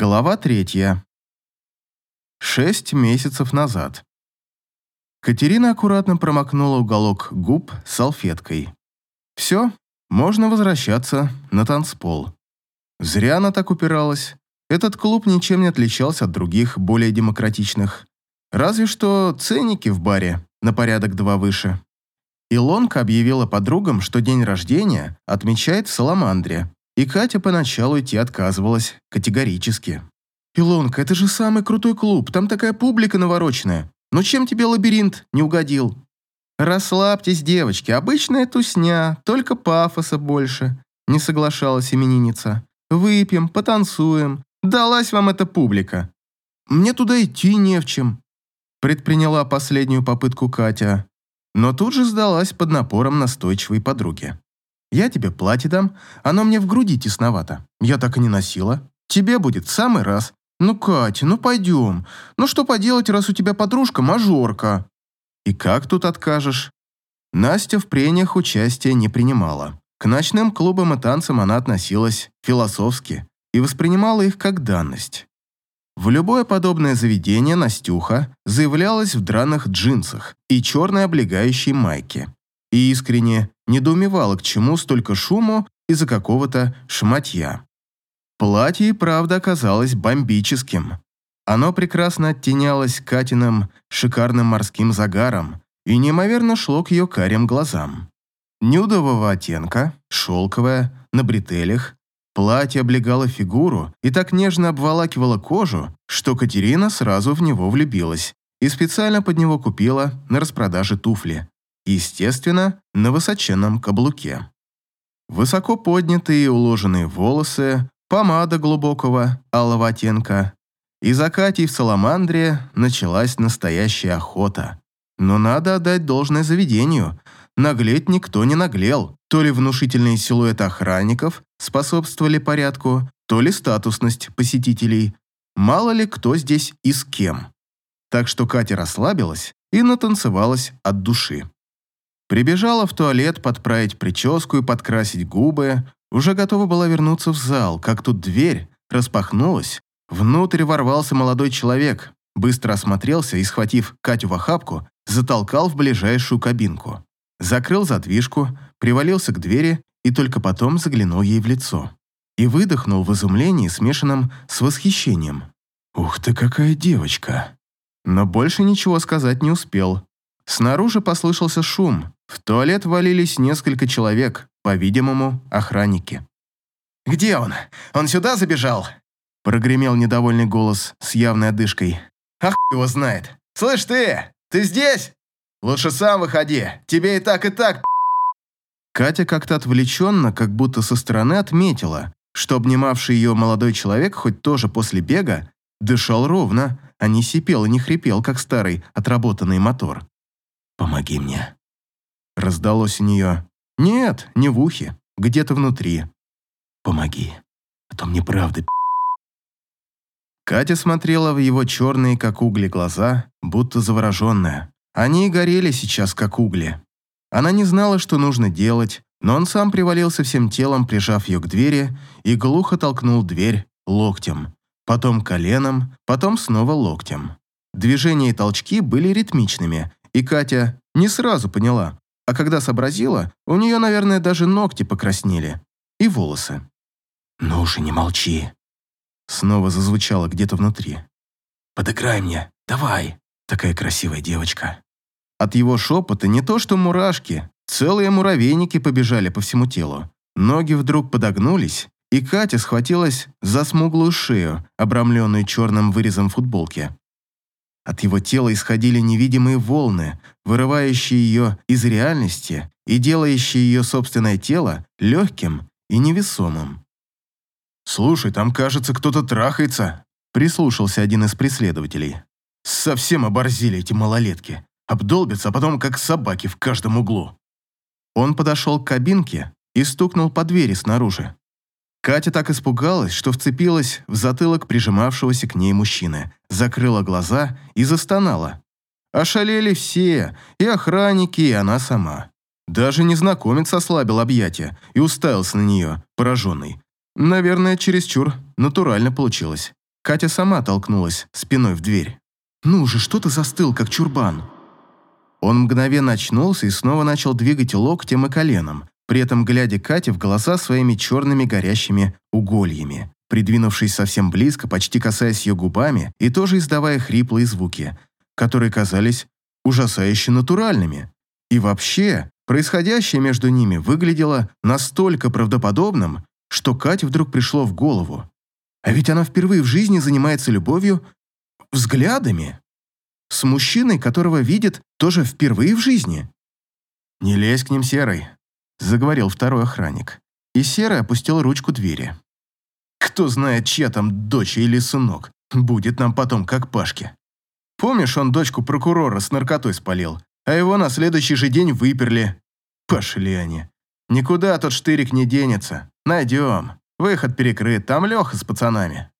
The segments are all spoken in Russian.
Глава третья. Шесть месяцев назад. Катерина аккуратно промокнула уголок губ салфеткой. Все, можно возвращаться на танцпол. Зря она так упиралась. Этот клуб ничем не отличался от других, более демократичных. Разве что ценники в баре на порядок два выше. Илонка объявила подругам, что день рождения отмечает в Саламандре, и Катя поначалу идти отказывалась категорически. «Илонка, это же самый крутой клуб, там такая публика навороченная. Но чем тебе лабиринт не угодил?» «Расслабьтесь, девочки, обычная тусня, только пафоса больше», не соглашалась именинница. «Выпьем, потанцуем. Далась вам эта публика». «Мне туда идти не в чем», предприняла последнюю попытку Катя, но тут же сдалась под напором настойчивой подруги. Я тебе платье дам, оно мне в груди тесновато. Я так и не носила. Тебе будет в самый раз. Ну, Катя, ну пойдем. Ну что поделать, раз у тебя подружка мажорка? И как тут откажешь? Настя в прениях участия не принимала. К ночным клубам и танцам она относилась философски и воспринимала их как данность. В любое подобное заведение Настюха заявлялась в драных джинсах и черной облегающей майке и искренне недоумевала, к чему столько шуму из-за какого-то шматья. Платье и правда оказалось бомбическим. Оно прекрасно оттенялось Катиным шикарным морским загаром и неимоверно шло к ее карим глазам. Нюдового оттенка, шелковое, на бретелях, платье облегало фигуру и так нежно обволакивало кожу, что Катерина сразу в него влюбилась и специально под него купила на распродаже туфли, естественно, на высоченном каблуке. Высоко поднятые и уложенные волосы, помада глубокого алого оттенка. И за Катей в Саламандре началась настоящая охота. Но надо отдать должное заведению. Наглеть никто не наглел. То ли внушительные силуэты охранников способствовали порядку, то ли статусность посетителей. Мало ли кто здесь и с кем. Так что Катя расслабилась и натанцевалась от души. Прибежала в туалет подправить прическу и подкрасить губы, уже готова была вернуться в зал, как тут дверь распахнулась. Внутрь ворвался молодой человек, быстро осмотрелся и, схватив Катю в охапку, затолкал в ближайшую кабинку. Закрыл задвижку, привалился к двери и только потом заглянул ей в лицо. И выдохнул в изумлении, смешанном с восхищением. «Ух ты, какая девочка!» Но больше ничего сказать не успел. Снаружи послышался шум, в туалет валились несколько человек, по-видимому, охранники. «Где он? Он сюда забежал?» Прогремел недовольный голос с явной одышкой. «Ах, его знает! Слышь ты, ты здесь? Лучше сам выходи, тебе и так, и так, Катя как-то отвлеченно, как будто со стороны отметила, что обнимавший ее молодой человек, хоть тоже после бега, дышал ровно, а не сипел и не хрипел, как старый отработанный мотор. «Помоги мне», Раздалось у нее. Нет, не в ухе, где-то внутри. Помоги, а то мне правда Катя смотрела в его черные, как угли, глаза, будто завороженная. Они горели сейчас, как угли. Она не знала, что нужно делать, но он сам привалился всем телом, прижав ее к двери, и глухо толкнул дверь локтем, потом коленом, потом снова локтем. Движения и толчки были ритмичными, и Катя не сразу поняла, а когда сообразила, у нее, наверное, даже ногти покраснели. И волосы. «Ну уже не молчи!» Снова зазвучало где-то внутри. «Подыграй мне, давай!» Такая красивая девочка. От его шепота не то что мурашки, целые муравейники побежали по всему телу. Ноги вдруг подогнулись, и Катя схватилась за смуглую шею, обрамленную черным вырезом футболки. От его тела исходили невидимые волны, вырывающие ее из реальности и делающие ее собственное тело легким и невесомым. «Слушай, там, кажется, кто-то трахается», — прислушался один из преследователей. «Совсем оборзели эти малолетки. Обдолбятся, а потом как собаки в каждом углу». Он подошел к кабинке и стукнул по двери снаружи. Катя так испугалась, что вцепилась в затылок прижимавшегося к ней мужчины, закрыла глаза и застонала. Ошалели все, и охранники, и она сама. Даже незнакомец ослабил объятия и уставился на нее, пораженный. Наверное, чересчур натурально получилось. Катя сама толкнулась спиной в дверь. «Ну же, что ты застыл, как чурбан?» Он мгновенно очнулся и снова начал двигать локтем и коленом, при этом глядя Кате в глаза своими черными горящими угольями, придвинувшись совсем близко, почти касаясь ее губами и тоже издавая хриплые звуки, которые казались ужасающе натуральными. И вообще, происходящее между ними выглядело настолько правдоподобным, что Кате вдруг пришло в голову. А ведь она впервые в жизни занимается любовью взглядами. С мужчиной, которого видит тоже впервые в жизни. «Не лезь к ним, Серый», — заговорил второй охранник. И Серый опустил ручку двери. «Кто знает, чья там дочь или сынок. Будет нам потом как Пашке. Помнишь, он дочку прокурора с наркотой спалил, а его на следующий же день выперли. Пошли они. Никуда тот штырик не денется. Найдем. Выход перекрыт, там Леха с пацанами».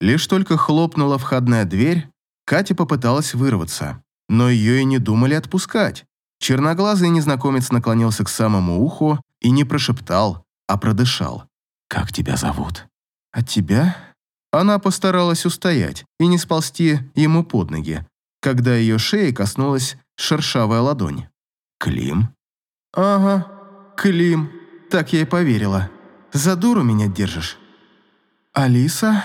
Лишь только хлопнула входная дверь, Катя попыталась вырваться, но ее и не думали отпускать. Черноглазый незнакомец наклонился к самому уху и не прошептал, а продышал. «Как тебя зовут?» «От тебя?» Она постаралась устоять и не сползти ему под ноги, когда ее шеи коснулась шершавая ладонь. «Клим?» «Ага, Клим. Так я и поверила. За дуру меня держишь?» «Алиса?»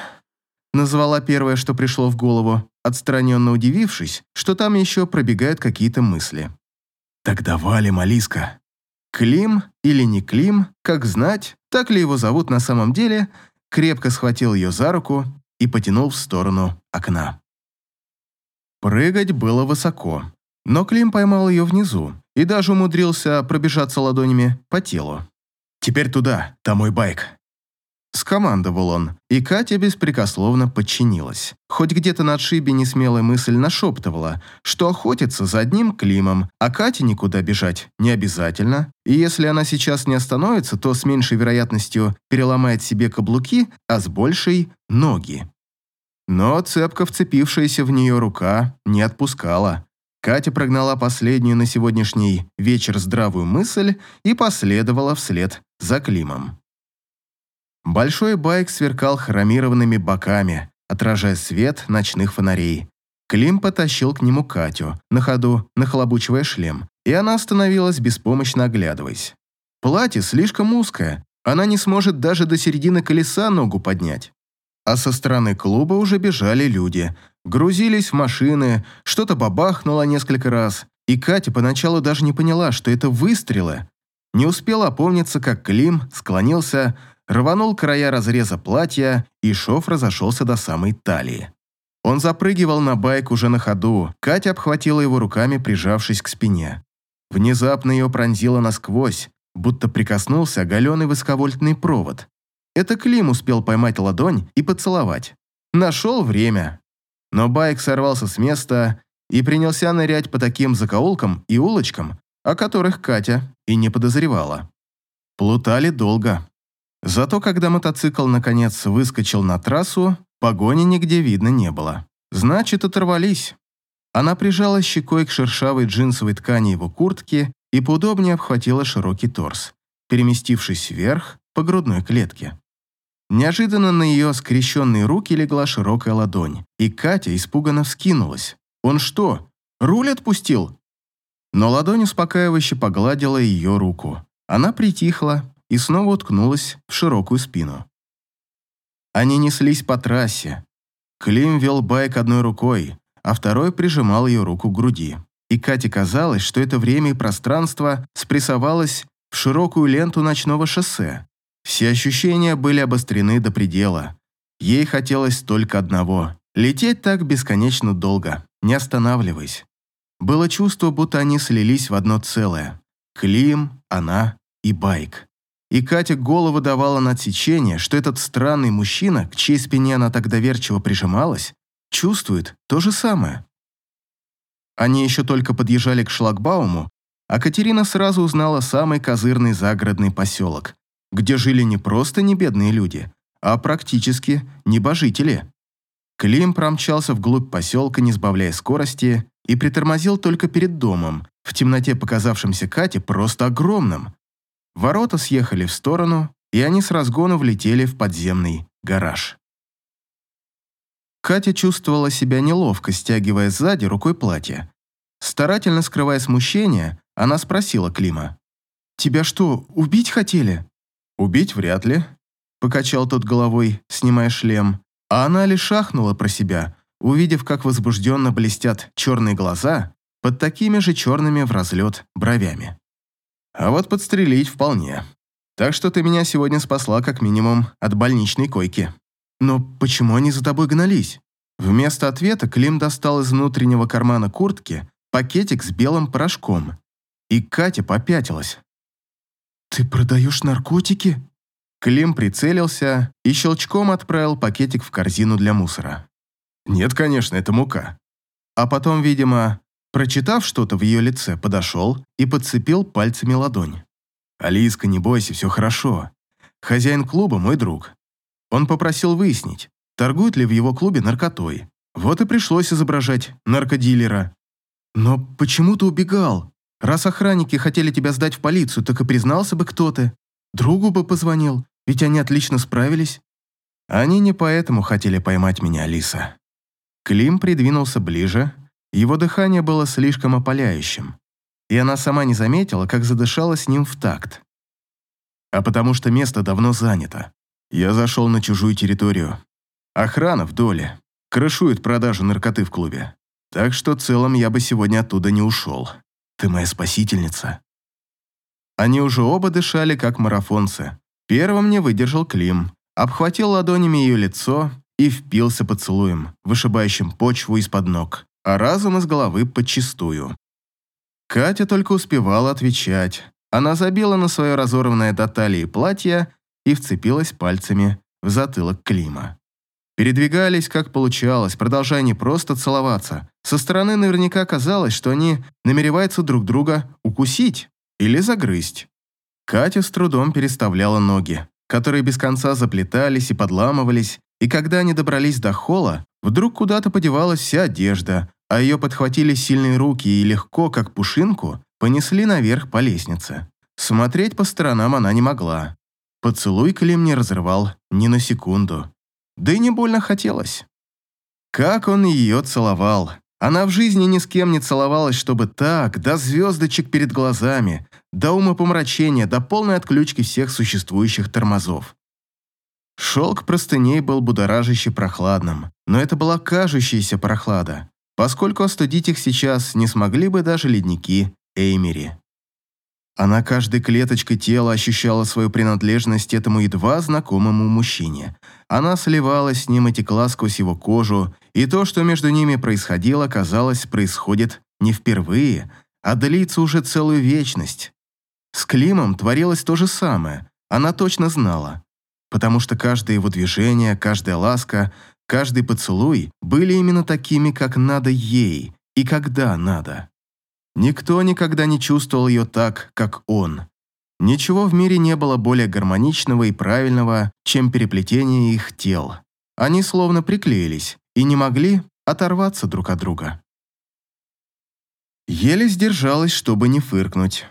Назвала первое, что пришло в голову, отстраненно удивившись, что там еще пробегают какие-то мысли. «Тогда валим, Алиска!» Клим или не Клим, как знать, так ли его зовут на самом деле, крепко схватил ее за руку и потянул в сторону окна. Прыгать было высоко, но Клим поймал ее внизу и даже умудрился пробежаться ладонями по телу. «Теперь туда, там мой байк», Скомандовал он, и Катя беспрекословно подчинилась. Хоть где-то на отшибе несмелая мысль нашептывала, что охотится за одним Климом, а Кате никуда бежать не обязательно, и если она сейчас не остановится, то с меньшей вероятностью переломает себе каблуки, а с большей – ноги. Но цепко вцепившаяся в нее рука не отпускала. Катя прогнала последнюю на сегодняшний вечер здравую мысль и последовала вслед за Климом. Большой байк сверкал хромированными боками, отражая свет ночных фонарей. Клим потащил к нему Катю, на ходу нахлобучивая шлем, и она остановилась, беспомощно оглядываясь. Платье слишком узкое, она не сможет даже до середины колеса ногу поднять. А со стороны клуба уже бежали люди, грузились в машины, что-то бабахнуло несколько раз, и Катя поначалу даже не поняла, что это выстрелы. Не успела опомниться, как Клим склонился, рванул края разреза платья, и шов разошелся до самой талии. Он запрыгивал на байк уже на ходу, Катя обхватила его руками, прижавшись к спине. Внезапно ее пронзило насквозь, будто прикоснулся оголенный высоковольтный провод. Это Клим успел поймать ладонь и поцеловать. Нашел время. Но байк сорвался с места и принялся нырять по таким закоулкам и улочкам, о которых Катя и не подозревала. Плутали долго. Зато когда мотоцикл наконец выскочил на трассу, погони нигде видно не было. Значит, оторвались. Она прижала щекой к шершавой джинсовой ткани его куртки и поудобнее обхватила широкий торс, переместившись вверх по грудной клетке. Неожиданно на ее скрещенные руки легла широкая ладонь, и Катя испуганно вскинулась. «Он что, руль отпустил?» Но ладонь успокаивающе погладила ее руку. Она притихла, и снова уткнулась в широкую спину. Они неслись по трассе. Клим вел байк одной рукой, а второй прижимал ее руку к груди. И Кате казалось, что это время и пространство спрессовалось в широкую ленту ночного шоссе. Все ощущения были обострены до предела. Ей хотелось только одного – лететь так бесконечно долго, не останавливаясь. Было чувство, будто они слились в одно целое. Клим, она и байк. И Катя голову давала на отсечение, что этот странный мужчина, к чьей спине она так доверчиво прижималась, чувствует то же самое. Они еще только подъезжали к шлагбауму, а Катерина сразу узнала самый козырный загородный поселок, где жили не просто небедные люди, а практически небожители. Клим промчался вглубь поселка, не сбавляя скорости, и притормозил только перед домом, в темноте показавшимся Кате просто огромным. Ворота съехали в сторону, и они с разгона влетели в подземный гараж. Катя чувствовала себя неловко, стягивая сзади рукой платье. Старательно скрывая смущение, она спросила Клима. «Тебя что, убить хотели?» «Убить вряд ли», — покачал тот головой, снимая шлем. А она лишь ахнула про себя, увидев, как возбужденно блестят черные глаза под такими же черными в разлет бровями. «А вот подстрелить вполне. Так что ты меня сегодня спасла как минимум от больничной койки». «Но почему они за тобой гнались?» Вместо ответа Клим достал из внутреннего кармана куртки пакетик с белым порошком, и Катя попятилась. «Ты продаешь наркотики?» Клим прицелился и щелчком отправил пакетик в корзину для мусора. «Нет, конечно, это мука». А потом, видимо, прочитав что-то в ее лице, подошел и подцепил пальцами ладонь. «Алиска, не бойся, все хорошо. Хозяин клуба мой друг. Он попросил выяснить, торгуют ли в его клубе наркотой. Вот и пришлось изображать наркодилера. Но почему ты убегал? Раз охранники хотели тебя сдать в полицию, так и признался бы кто ты. Другу бы позвонил, ведь они отлично справились. Они не поэтому хотели поймать меня, Алиса. Клим придвинулся ближе, его дыхание было слишком опаляющим, и она сама не заметила, как задышала с ним в такт. А потому что место давно занято. Я зашел на чужую территорию. Охрана в доле. Крышует продажу наркоты в клубе. Так что целом я бы сегодня оттуда не ушел. Ты моя спасительница. Они уже оба дышали, как марафонцы. Первым не выдержал Клим, обхватил ладонями ее лицо и впился поцелуем, вышибающим почву из-под ног, а разум из головы подчистую. Катя только успевала отвечать. Она забила на свое разорванное до талии платье и вцепилась пальцами в затылок Клима. Передвигались, как получалось, продолжая не просто целоваться. Со стороны наверняка казалось, что они намереваются друг друга укусить или загрызть. Катя с трудом переставляла ноги, которые без конца заплетались и подламывались, и когда они добрались до холла, вдруг куда-то подевалась вся одежда, а ее подхватили сильные руки и легко, как пушинку, понесли наверх по лестнице. Смотреть по сторонам она не могла. Поцелуй Клим не разрывал ни на секунду. Да и не больно хотелось. Как он ее целовал. Она в жизни ни с кем не целовалась, чтобы так, до звездочек перед глазами, до умопомрачения, до полной отключки всех существующих тормозов. Шелк простыней был будоражаще прохладным, но это была кажущаяся прохлада, поскольку остудить их сейчас не смогли бы даже ледники Эймери. Она каждой клеточкой тела ощущала свою принадлежность этому едва знакомому мужчине. Она сливалась с ним и текла сквозь его кожу, и то, что между ними происходило, казалось, происходит не впервые, а длится уже целую вечность. С Климом творилось то же самое, она точно знала, потому что каждое его движение, каждая ласка, каждый поцелуй были именно такими, как надо ей и когда надо. Никто никогда не чувствовал ее так, как он. Ничего в мире не было более гармоничного и правильного, чем переплетение их тел. Они словно приклеились и не могли оторваться друг от друга. Еле сдержалась, чтобы не фыркнуть.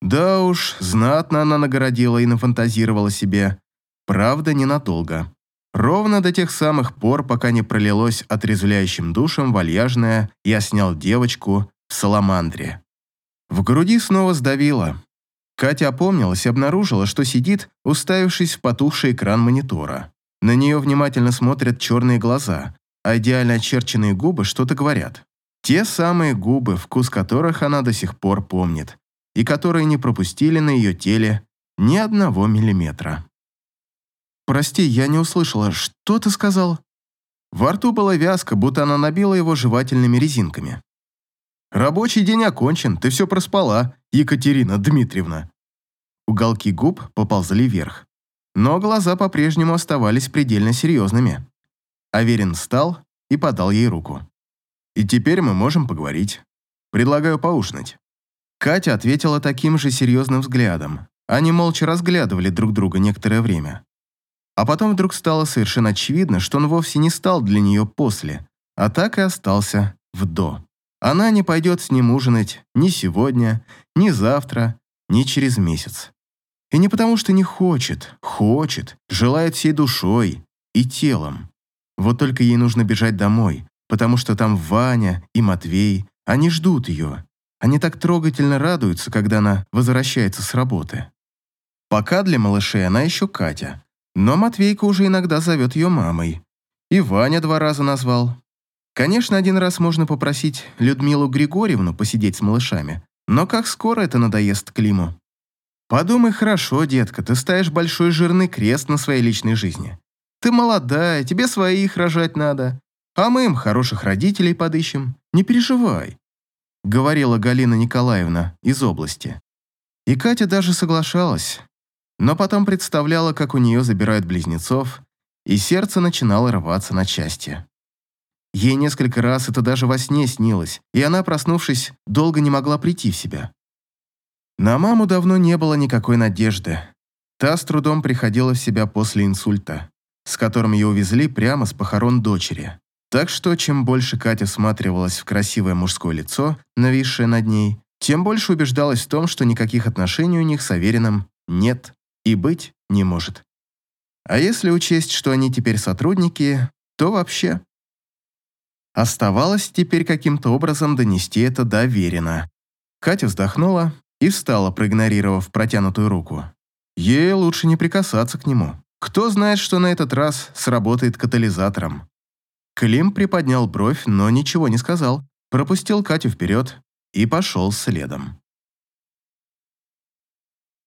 Да уж, знатно она нагородила и нафантазировала себе. Правда, ненадолго. Ровно до тех самых пор, пока не пролилось отрезвляющим душем вальяжное «я снял девочку» в Саламандре. В груди снова сдавило. Катя опомнилась и обнаружила, что сидит, уставившись в потухший экран монитора. На нее внимательно смотрят черные глаза, а идеально очерченные губы что-то говорят. Те самые губы, вкус которых она до сих пор помнит, и которые не пропустили на ее теле ни одного миллиметра. «Прости, я не услышала. Что ты сказал?» Во рту была вязка, будто она набила его жевательными резинками. «Рабочий день окончен, ты все проспала, Екатерина Дмитриевна». Уголки губ поползли вверх, но глаза по-прежнему оставались предельно серьезными. Аверин встал и подал ей руку. «И теперь мы можем поговорить. Предлагаю поужинать». Катя ответила таким же серьезным взглядом. Они молча разглядывали друг друга некоторое время. А потом вдруг стало совершенно очевидно, что он вовсе не стал для нее после, а так и остался в «до». Она не пойдет с ним ужинать ни сегодня, ни завтра, ни через месяц. И не потому, что не хочет, хочет, желает всей душой и телом. Вот только ей нужно бежать домой, потому что там Ваня и Матвей, они ждут ее. Они так трогательно радуются, когда она возвращается с работы. Пока для малышей она еще Катя, но Матвейка уже иногда зовет ее мамой. И Ваня два раза назвал. Конечно, один раз можно попросить Людмилу Григорьевну посидеть с малышами, но как скоро это надоест Климу? Подумай хорошо, детка, ты ставишь большой жирный крест на своей личной жизни. Ты молодая, тебе своих рожать надо, а мы им хороших родителей подыщем. Не переживай», — говорила Галина Николаевна из области. И Катя даже соглашалась, но потом представляла, как у нее забирают близнецов, и сердце начинало рваться на части. Ей несколько раз это даже во сне снилось, и она, проснувшись, долго не могла прийти в себя. На маму давно не было никакой надежды. Та с трудом приходила в себя после инсульта, с которым ее увезли прямо с похорон дочери. Так что, чем больше Катя всматривалась в красивое мужское лицо, нависшее над ней, тем больше убеждалась в том, что никаких отношений у них с Авериным нет и быть не может. А если учесть, что они теперь сотрудники, то вообще. Оставалось теперь каким-то образом донести это до. Катя вздохнула и встала, проигнорировав протянутую руку. Ей лучше не прикасаться к нему. Кто знает, что на этот раз сработает катализатором. Клим приподнял бровь, но ничего не сказал, пропустил Катю вперед и пошел следом.